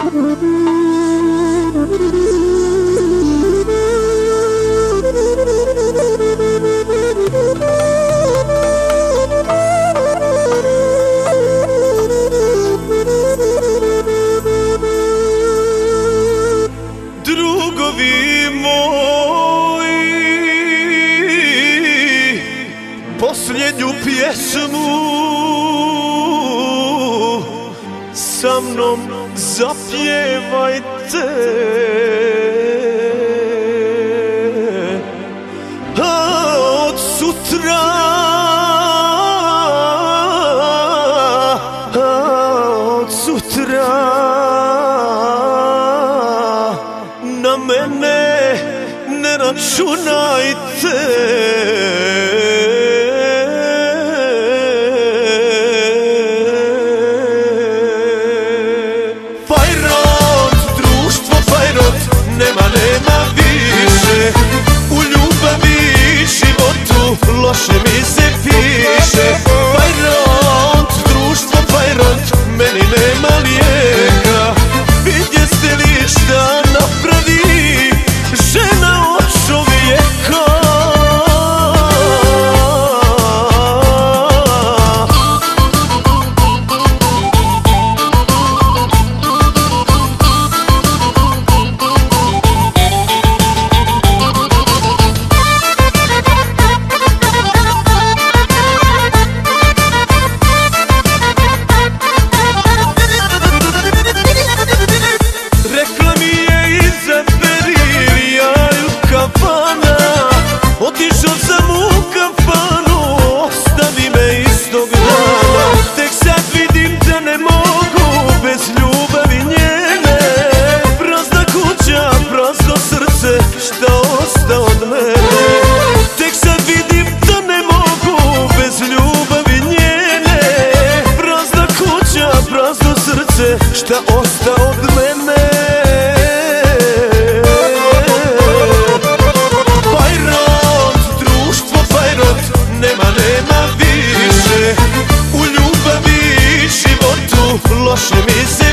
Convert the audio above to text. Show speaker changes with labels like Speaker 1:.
Speaker 1: دوی مسئیں جو P S مو سم نومن سپے وات س میں مے نر سنت شیس